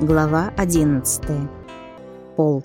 Глава 11. Пол.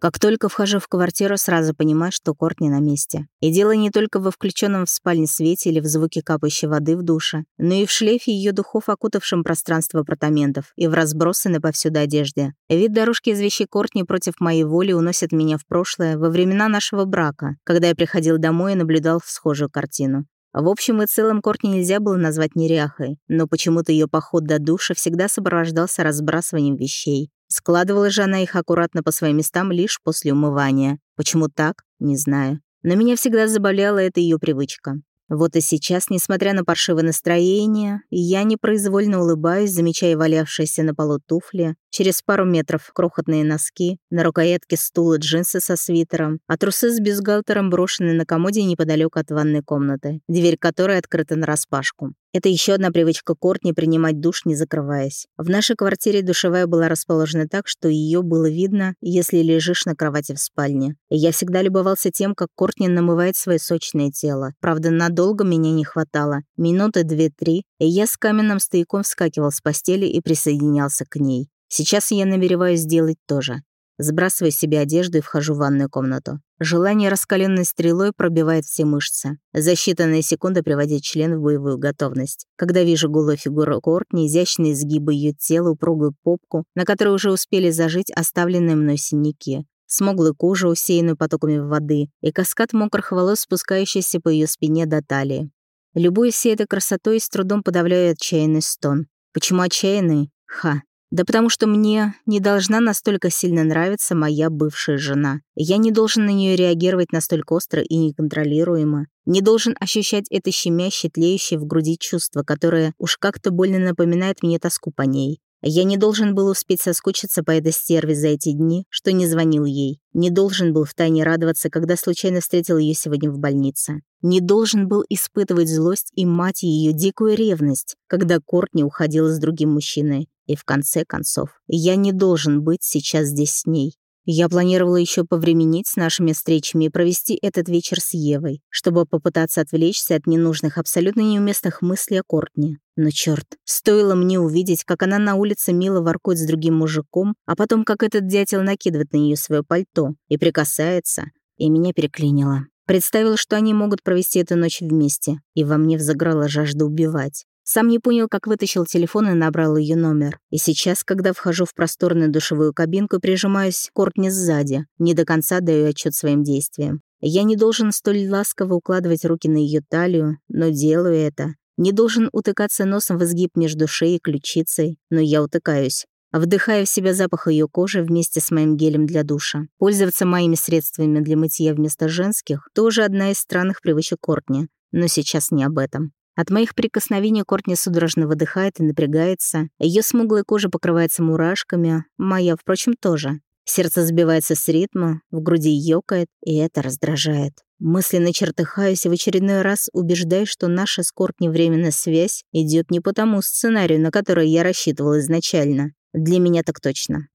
Как только вхожу в квартиру, сразу понимаю, что Кортни на месте. И дело не только во включенном в спальне свете или в звуке капающей воды в душе, но и в шлейфе ее духов, окутавшем пространство апартаментов, и в разбросанной повсюду одежде. Вид дорожки из вещей Кортни против моей воли уносит меня в прошлое, во времена нашего брака, когда я приходил домой и наблюдал схожую картину. В общем и целом Кортни нельзя было назвать неряхой, но почему-то ее поход до душа всегда сопровождался разбрасыванием вещей. Складывала же она их аккуратно по своим местам лишь после умывания. Почему так? Не знаю. Но меня всегда забавляла эта ее привычка. Вот и сейчас, несмотря на паршивое настроение, я непроизвольно улыбаюсь, замечая валявшиеся на полу туфли, через пару метров крохотные носки, на рукоятке стула джинсы со свитером, а трусы с бюстгальтером брошены на комоде неподалеку от ванной комнаты, дверь которой открыта нараспашку. Это еще одна привычка Кортни принимать душ, не закрываясь. В нашей квартире душевая была расположена так, что ее было видно, если лежишь на кровати в спальне. И я всегда любовался тем, как Кортни намывает свое сочное тело. Правда, надолго меня не хватало. Минуты две-три, и я с каменным стояком вскакивал с постели и присоединялся к ней. Сейчас я намереваюсь сделать то же. Сбрасываю себе одежду и вхожу в ванную комнату. Желание раскаленной стрелой пробивает все мышцы. За считанные секунды приводит член в боевую готовность. Когда вижу голую фигуру Кортни, изящные изгибы ее тела, упругую попку, на которой уже успели зажить оставленные мной синяки, смуглую кожу, усеянную потоками воды, и каскад мокрых волос, спускающийся по ее спине до талии. Любуясь всей этой красотой, с трудом подавляю отчаянный стон. Почему отчаянный? Ха, да потому что мне не должна настолько сильно нравиться моя бывшая жена. Я не должен на нее реагировать настолько остро и неконтролируемо. Не должен ощущать это щемящее, тлеющее в груди чувство, которое уж как-то больно напоминает мне тоску по ней. Я не должен был успеть соскучиться по этой стерве за эти дни, что не звонил ей. Не должен был втайне радоваться, когда случайно встретил ее сегодня в больнице. Не должен был испытывать злость и мать ее дикую ревность, когда Кортни уходила с другим мужчиной. И в конце концов, я не должен быть сейчас здесь с ней. Я планировала еще повременить с нашими встречами и провести этот вечер с Евой, чтобы попытаться отвлечься от ненужных, абсолютно неуместных мыслей о Кортне. Но черт, стоило мне увидеть, как она на улице мило воркует с другим мужиком, а потом как этот дятел накидывает на нее свое пальто и прикасается, и меня переклинило. Представила, что они могут провести эту ночь вместе, и во мне взыграла жажда убивать. Сам не понял, как вытащил телефон и набрал ее номер. И сейчас, когда вхожу в просторную душевую кабинку, прижимаюсь к Кортни сзади, не до конца даю отчет своим действиям. Я не должен столь ласково укладывать руки на ее талию, но делаю это. Не должен утыкаться носом в изгиб между шеей и ключицей, но я утыкаюсь. Вдыхаю в себя запах ее кожи вместе с моим гелем для душа. Пользоваться моими средствами для мытья вместо женских – тоже одна из странных привычек Кортни. Но сейчас не об этом. От моих прикосновений Кортни судорожно выдыхает и напрягается. Ее смуглая кожа покрывается мурашками, моя, впрочем, тоже. Сердце сбивается с ритма, в груди ёкает, и это раздражает. Мысленно чертыхаюсь и в очередной раз убеждаюсь, что наша с Кортни временная связь идет не по тому сценарию, на который я рассчитывал изначально. Для меня так точно.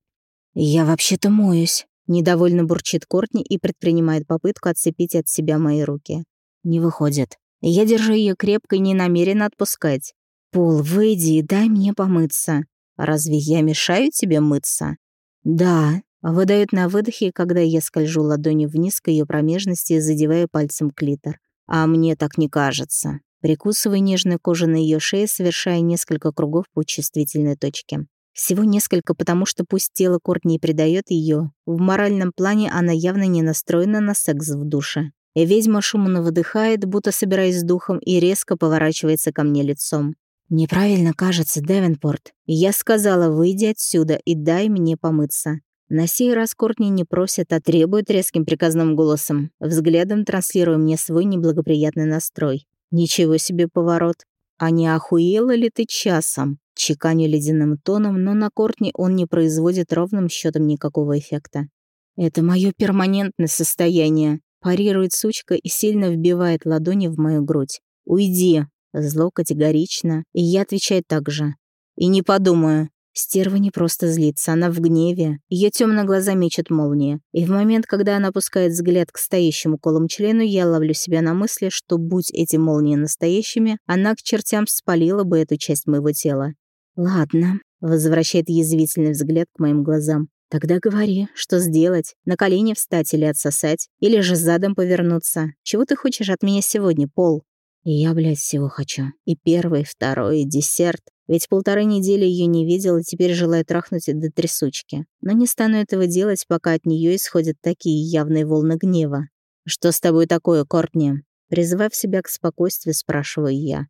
«Я вообще-то моюсь», — недовольно бурчит Кортни и предпринимает попытку отцепить от себя мои руки. Не выходит. Я держу ее крепко и не намерена отпускать. «Пол, выйди и дай мне помыться. Разве я мешаю тебе мыться?» «Да», — выдает на выдохе, когда я скольжу ладонью вниз к ее промежности и задеваю пальцем клитор. «А мне так не кажется». Прикусываю нежную кожу на ее шее, совершая несколько кругов по чувствительной точке. Всего несколько, потому что пусть тело Кортни придает ее, в моральном плане она явно не настроена на секс в душе. Ведьма шумно выдыхает, будто собираясь с духом, и резко поворачивается ко мне лицом. «Неправильно кажется, Девенпорт. Я сказала, выйди отсюда и дай мне помыться». На сей раз Кортни не просит, а требует резким приказным голосом, взглядом транслируя мне свой неблагоприятный настрой. Ничего себе поворот. А не охуела ли ты часом? Чеканю ледяным тоном, но на Кортни он не производит ровным счетом никакого эффекта. Это мое перманентное состояние. Парирует сучка и сильно вбивает ладони в мою грудь. «Уйди!» Зло категорично, и я отвечаю так же. «И не подумаю». Стерва не просто злится, она в гневе. Ее темные глаза мечет молния. И в момент, когда она опускает взгляд к стоящему колом члену, я ловлю себя на мысли, что, будь эти молнии настоящими, она к чертям спалила бы эту часть моего тела. Ладно, возвращает язвительный взгляд к моим глазам. Тогда говори, что сделать? На колени встать или отсосать? Или же задом повернуться? Чего ты хочешь от меня сегодня, Пол? И я, блядь, всего хочу. И первый, второй, десерт. Ведь полторы недели ее не видел и теперь желаю трахнуть до трясучки. Но не стану этого делать, пока от нее исходят такие явные волны гнева. «Что с тобой такое, Кортни?» Призывав себя к спокойствию, спрашиваю я.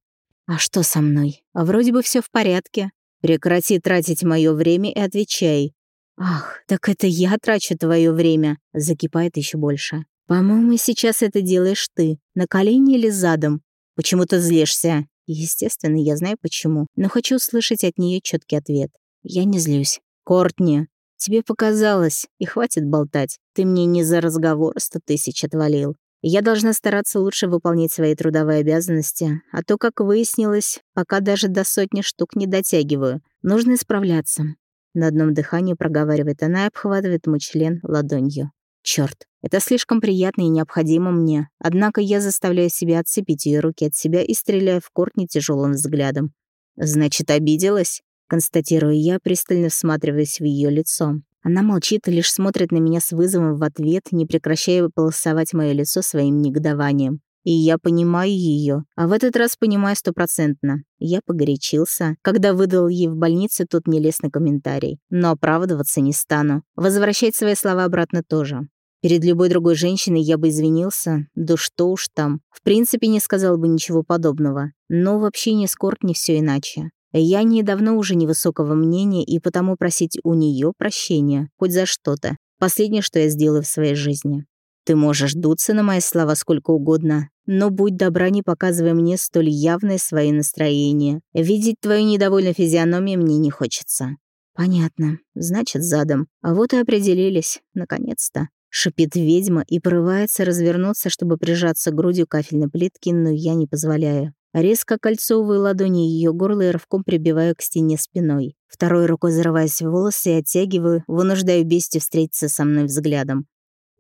«А что со мной? А вроде бы все в порядке. Прекрати тратить мое время и отвечай». «Ах, так это я трачу твое время», — закипает еще больше. «По-моему, сейчас это делаешь ты. На колени или задом? Почему ты злишься?» Естественно, я знаю почему, но хочу услышать от нее четкий ответ. Я не злюсь. «Кортни, тебе показалось, и хватит болтать. Ты мне не за разговор сто тысяч отвалил. Я должна стараться лучше выполнять свои трудовые обязанности, а то, как выяснилось, пока даже до сотни штук не дотягиваю. Нужно исправляться. На одном дыхании проговаривает она и обхватывает мой член ладонью. Черт, это слишком приятно и необходимо мне. Однако я заставляю себя отцепить ее руки от себя и стреляю в Кортни тяжелым взглядом. Значит, обиделась? Констатирую я, пристально всматриваясь в ее лицо. Она молчит и лишь смотрит на меня с вызовом в ответ, не прекращая полосовать мое лицо своим негодованием. И я понимаю ее, а в этот раз понимаю стопроцентно. Я погорячился, когда выдал ей в больнице тот нелестный комментарий. Но оправдываться не стану. Возвращать свои слова обратно тоже. Перед любой другой женщиной я бы извинился, да что уж там. В принципе, не сказал бы ничего подобного. Но в общении с Корт не все иначе. Я недавно уже невысокого мнения, и потому просить у нее прощения, хоть за что-то. Последнее, что я сделаю в своей жизни. Ты можешь дуться на мои слова сколько угодно, но будь добра, не показывай мне столь явное свои настроения. Видеть твою недовольную физиономию мне не хочется». «Понятно. Значит, задом. А вот и определились. Наконец-то». Шипит ведьма и порывается развернуться, чтобы прижаться грудью кафельной плитке, но я не позволяю. Резко кольцовываю ладони ее горла и рывком прибиваю к стене спиной. Второй рукой зарываюсь в волосы и оттягиваю, вынуждаю бестию встретиться со мной взглядом.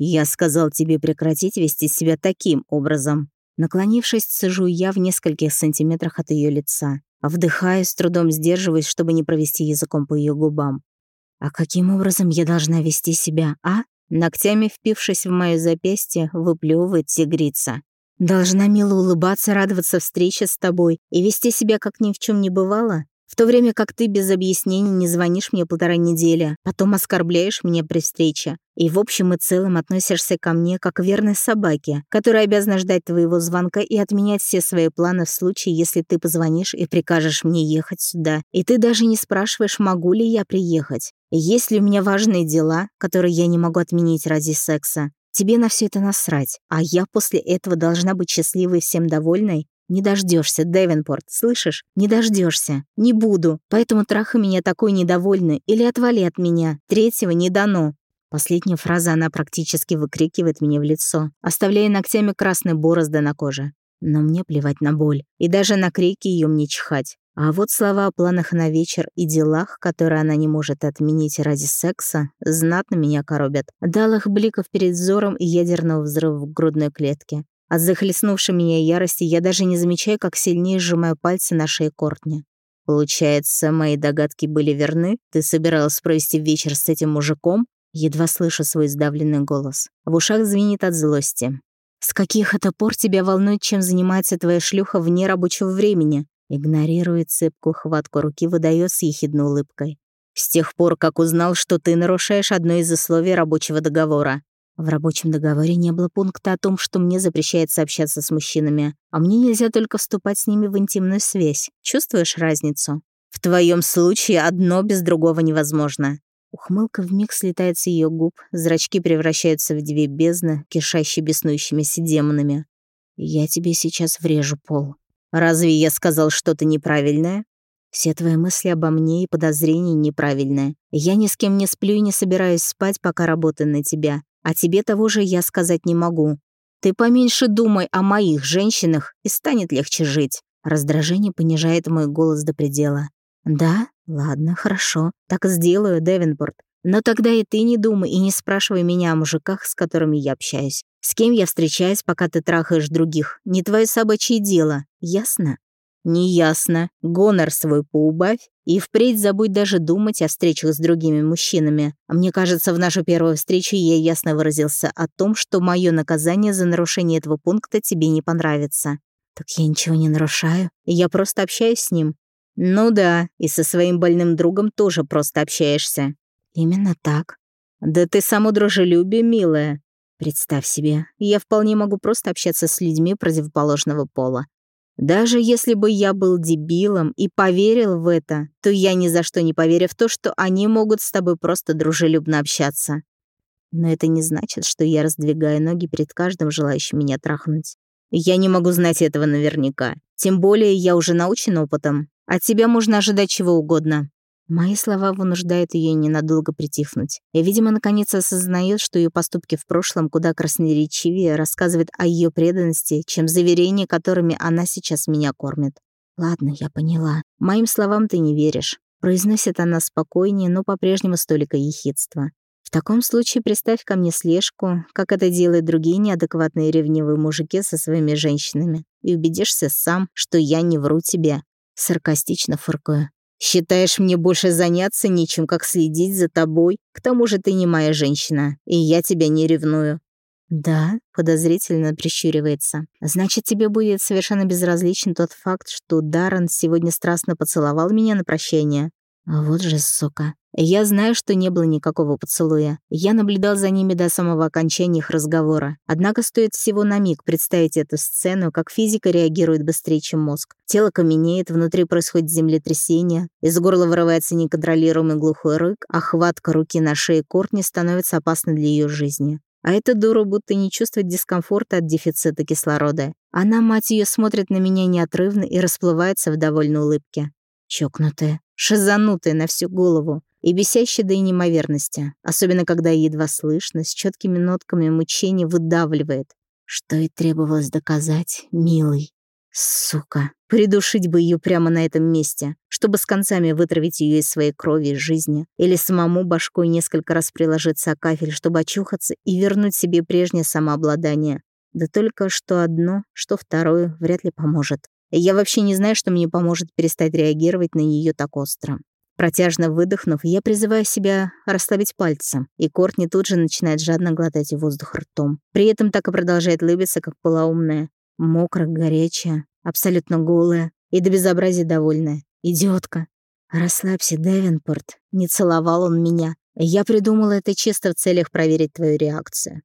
«Я сказал тебе прекратить вести себя таким образом». Наклонившись, сижу я в нескольких сантиметрах от ее лица. Вдыхаю, с трудом сдерживаясь, чтобы не провести языком по ее губам. «А каким образом я должна вести себя, а?» Ногтями впившись в моё запястье, выплёвывает тигрица. Должна мило улыбаться, радоваться встрече с тобой и вести себя, как ни в чем не бывало? В то время как ты без объяснений не звонишь мне полтора недели, потом оскорбляешь меня при встрече. И в общем и целом относишься ко мне как к верной собаке, которая обязана ждать твоего звонка и отменять все свои планы в случае, если ты позвонишь и прикажешь мне ехать сюда. И ты даже не спрашиваешь, могу ли я приехать. Есть ли у меня важные дела, которые я не могу отменить ради секса. Тебе на все это насрать, а я после этого должна быть счастливой и всем довольной? Не дождешься, Девенпорт, слышишь? Не дождешься. Не буду. Поэтому трахай меня такой недовольный или отвали от меня. Третьего не дано. Последняя фраза она практически выкрикивает мне в лицо, оставляя ногтями красные борозды на коже. Но мне плевать на боль. И даже на крики ее мне чихать. А вот слова о планах на вечер и делах, которые она не может отменить ради секса, знатно меня коробят. Дал их бликов перед взором и ядерного взрыва в грудной клетке. От захлестнувшей меня ярости я даже не замечаю, как сильнее сжимаю пальцы на шее Кортни. «Получается, мои догадки были верны? Ты собиралась провести вечер с этим мужиком?» Едва слышу свой сдавленный голос. В ушах звенит от злости. «С каких это пор тебя волнует, чем занимается твоя шлюха вне рабочего времени?» Игнорирует цепкую хватку руки, выдает с ехидной улыбкой. «С тех пор, как узнал, что ты нарушаешь одно из условий рабочего договора». В рабочем договоре не было пункта о том, что мне запрещается общаться с мужчинами, а мне нельзя только вступать с ними в интимную связь. Чувствуешь разницу? В твоем случае одно без другого невозможно. Ухмылка вмиг слетает с ее губ, зрачки превращаются в две бездны, кишащие беснующимися демонами. «Я тебе сейчас врежу, Пол», Разве я сказал что-то неправильное? Все твои мысли обо мне и подозрения неправильные. Я ни с кем не сплю и не собираюсь спать, пока работаю на тебя. А тебе того же я сказать не могу. Ты поменьше думай о моих женщинах, и станет легче жить. Раздражение понижает мой голос до предела. Да? Ладно, хорошо. Так сделаю, Девинпорт. Но тогда и ты не думай и не спрашивай меня о мужиках, с которыми я общаюсь. С кем я встречаюсь, пока ты трахаешь других, не твое собачье дело, ясно? Не ясно. Гонор свой поубавь И впредь забудь даже думать о встречах с другими мужчинами. Мне кажется, в нашу первую встречу я ясно выразился о том, что мое наказание за нарушение этого пункта тебе не понравится. Так я ничего не нарушаю, я просто общаюсь с ним. Ну да, и со своим больным другом тоже просто общаешься. Именно так. Да ты само дружелюбие, милая. Представь себе, я вполне могу просто общаться с людьми противоположного пола. Даже если бы я был дебилом и поверил в это, то я ни за что не поверю в то, что они могут с тобой просто дружелюбно общаться. Но это не значит, что я раздвигаю ноги перед каждым желающим меня трахнуть. Я не могу знать этого наверняка. Тем более я уже научен опытом. От тебя можно ожидать чего угодно. Мои слова вынуждают ее ненадолго притихнуть. И, видимо, наконец осознает, что ее поступки в прошлом куда красноречивее рассказывают о ее преданности, чем заверения, которыми она сейчас меня кормит. «Ладно, я поняла. Моим словам ты не веришь», — произносит она спокойнее, но по-прежнему столько ехидства. «В таком случае представь ко мне слежку, как это делают другие неадекватные ревнивые мужики со своими женщинами, и убедишься сам, что я не вру тебе». Саркастично фыркаю. Считаешь, мне больше заняться нечем, как следить за тобой? К тому же ты не моя женщина, и я тебя не ревную». «Да», — подозрительно прищуривается. «Значит, тебе будет совершенно безразличен тот факт, что Даррен сегодня страстно поцеловал меня на прощание? Вот же сука. Я знаю, что не было никакого поцелуя. Я наблюдал за ними до самого окончания их разговора. Однако стоит всего на миг представить эту сцену, как физика реагирует быстрее, чем мозг. Тело каменеет, внутри происходит землетрясение, из горла вырывается неконтролируемый глухой рык, а хватка руки на шее Кортни становится опасной для ее жизни. А эта дура будто не чувствует дискомфорта от дефицита кислорода. Она, мать ее, смотрит на меня неотрывно и расплывается в довольной улыбке. Чокнутая, шизанутая на всю голову и бесящая до неимоверности, особенно когда едва слышно, с четкими нотками мучения выдавливает. Что и требовалось доказать, милый. Сука, придушить бы ее прямо на этом месте, чтобы с концами вытравить ее из своей крови и жизни, или самому башкой несколько раз приложиться о кафель, чтобы очухаться и вернуть себе прежнее самообладание. Да только что одно, что второе вряд ли поможет. Я вообще не знаю, что мне поможет перестать реагировать на нее так остро. Протяжно выдохнув, я призываю себя расслабить пальцы, и Кортни тут же начинает жадно глотать воздух ртом. При этом так и продолжает лыбиться, как полоумная. Мокрая, горячая, абсолютно голая и до безобразия довольная. Идиотка. «Расслабься, Девинпорт. Не целовал он меня. Я придумала это чисто в целях проверить твою реакцию».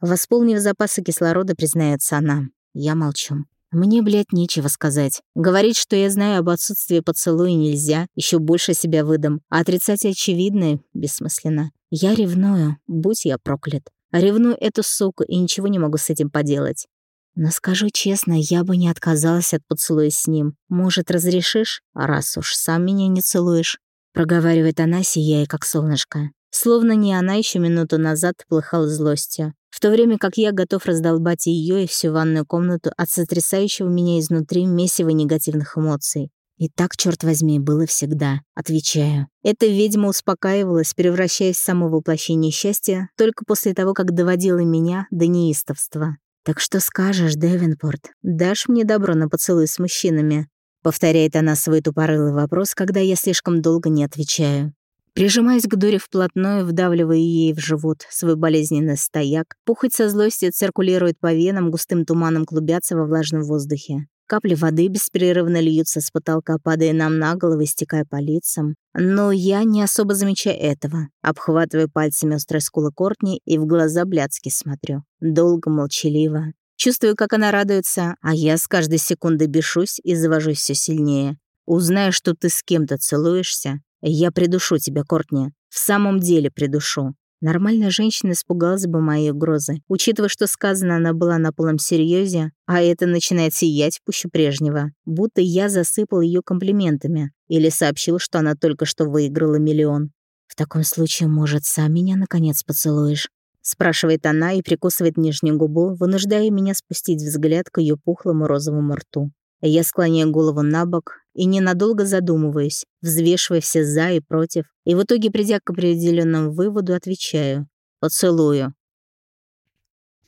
Восполнив запасы кислорода, признается она. Я молчу. Мне, блядь, нечего сказать. Говорить, что я знаю об отсутствии поцелуя нельзя, еще больше себя выдам. А отрицать очевидное бессмысленно. Я ревную, будь я проклят. Ревную эту суку и ничего не могу с этим поделать. Но скажу честно, я бы не отказалась от поцелуя с ним. Может, разрешишь? Раз уж сам меня не целуешь. Проговаривает она, сияя, как солнышко. Словно не она еще минуту назад плыхала злостью в то время как я готов раздолбать ее и всю ванную комнату от сотрясающего меня изнутри месива негативных эмоций. И так, черт возьми, было всегда. Отвечаю. Эта ведьма успокаивалась, превращаясь в само воплощение счастья, только после того, как доводила меня до неистовства. «Так что скажешь, Девинпорт? Дашь мне добро на поцелуй с мужчинами?» Повторяет она свой тупорылый вопрос, когда я слишком долго не отвечаю. Прижимаясь к дуре вплотную, вдавливая ей в живот свой болезненный стояк, пухоть со злостью циркулирует по венам, густым туманом клубятся во влажном воздухе. Капли воды беспрерывно льются с потолка, падая нам на головы, стекая по лицам. Но я не особо замечаю этого. Обхватываю пальцами острые скулы Кортни и в глаза блядски смотрю. Долго, молчаливо. Чувствую, как она радуется, а я с каждой секунды бешусь и завожусь все сильнее. Узнаю, что ты с кем-то целуешься, я придушу тебя, Кортни. В самом деле придушу. Нормальная женщина испугалась бы моей угрозы, учитывая, что сказано она была на полном серьезе, а это начинает сиять пуще прежнего, будто я засыпал ее комплиментами или сообщил, что она только что выиграла миллион. «В таком случае, может, сам меня наконец поцелуешь?» спрашивает она и прикусывает нижнюю губу, вынуждая меня спустить взгляд к ее пухлому розовому рту. Я склоняю голову на бок и ненадолго задумываюсь, взвешивая все «за» и «против», и в итоге, придя к определенному выводу, отвечаю «поцелую».